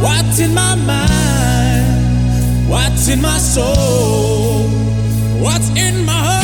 what's in my mind, what's in my soul, what's in my heart.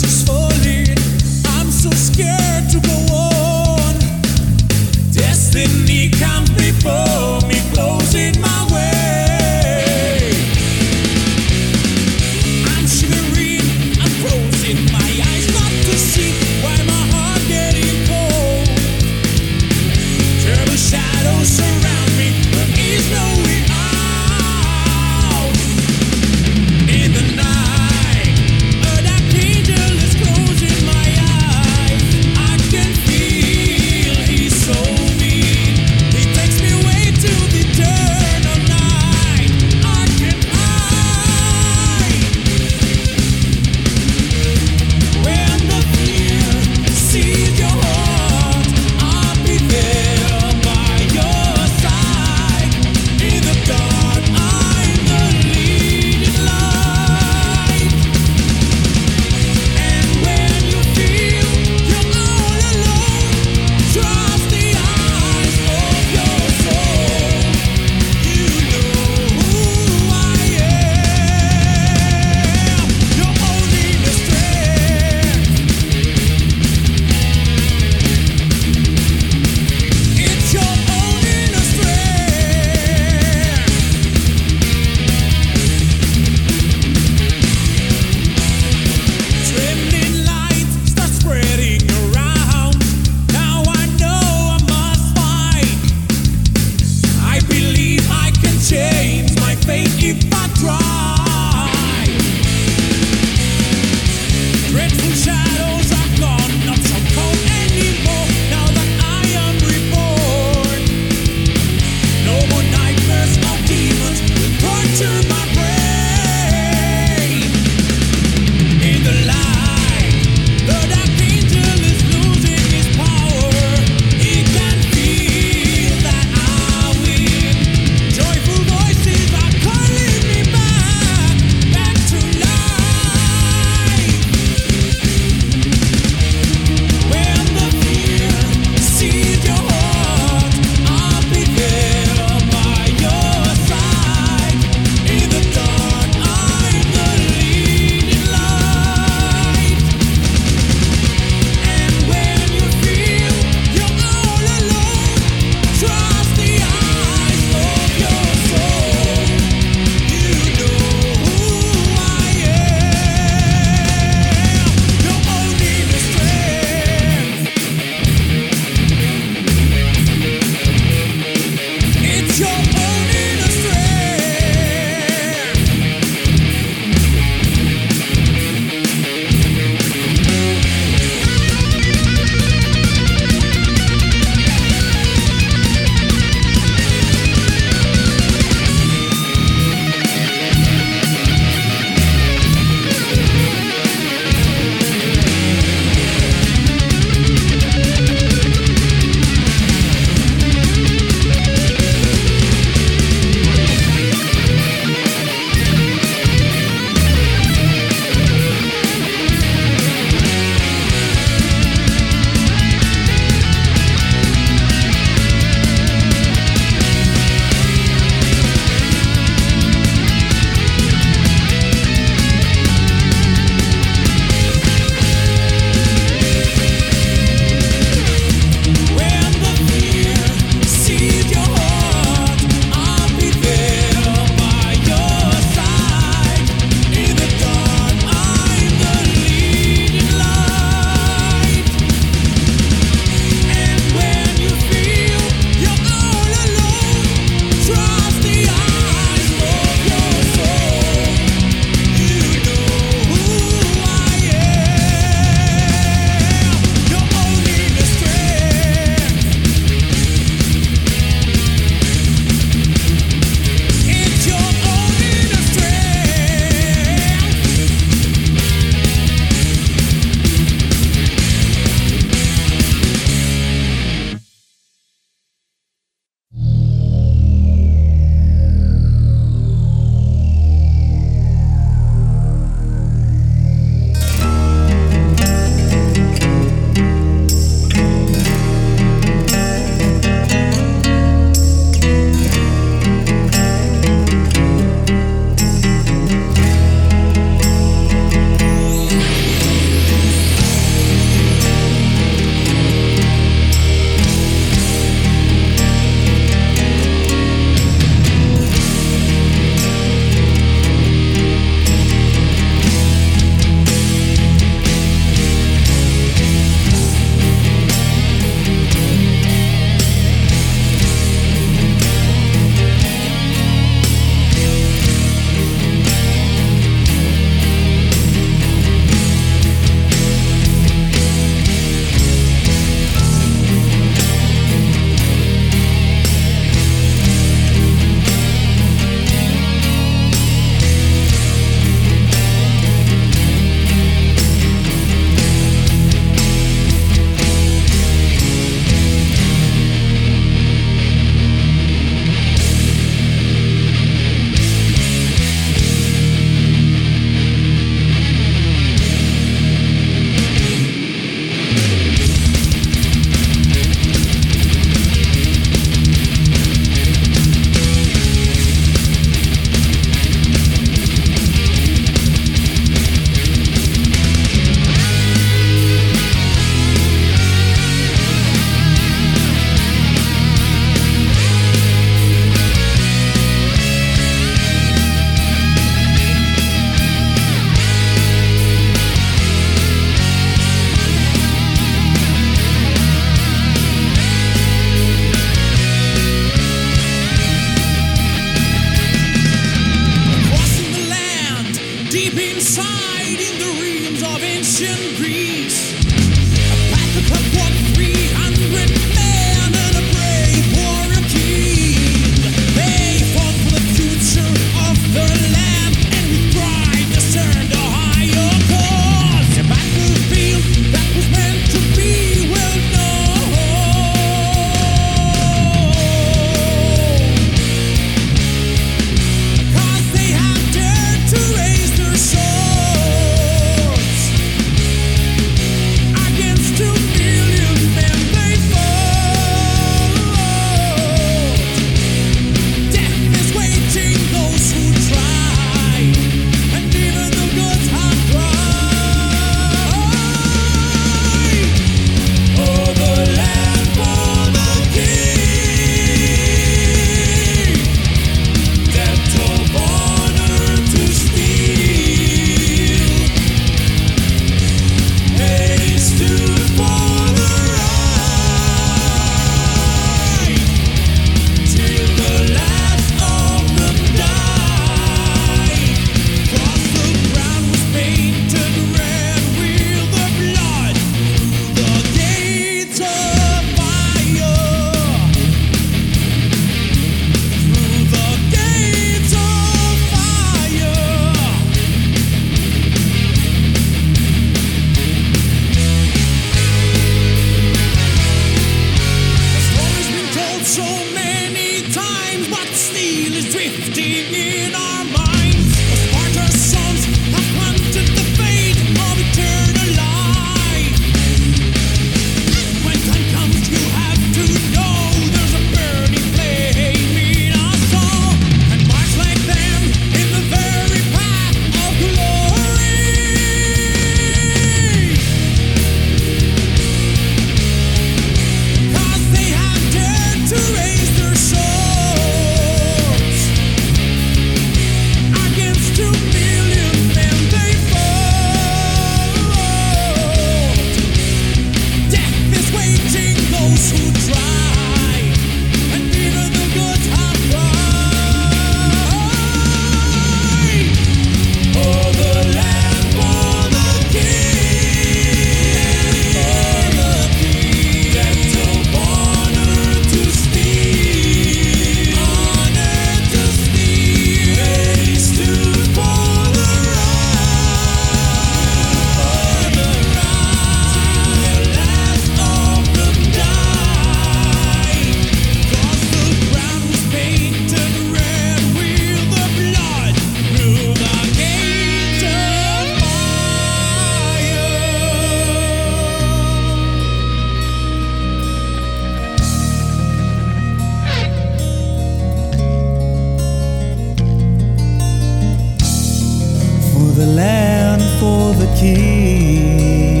い。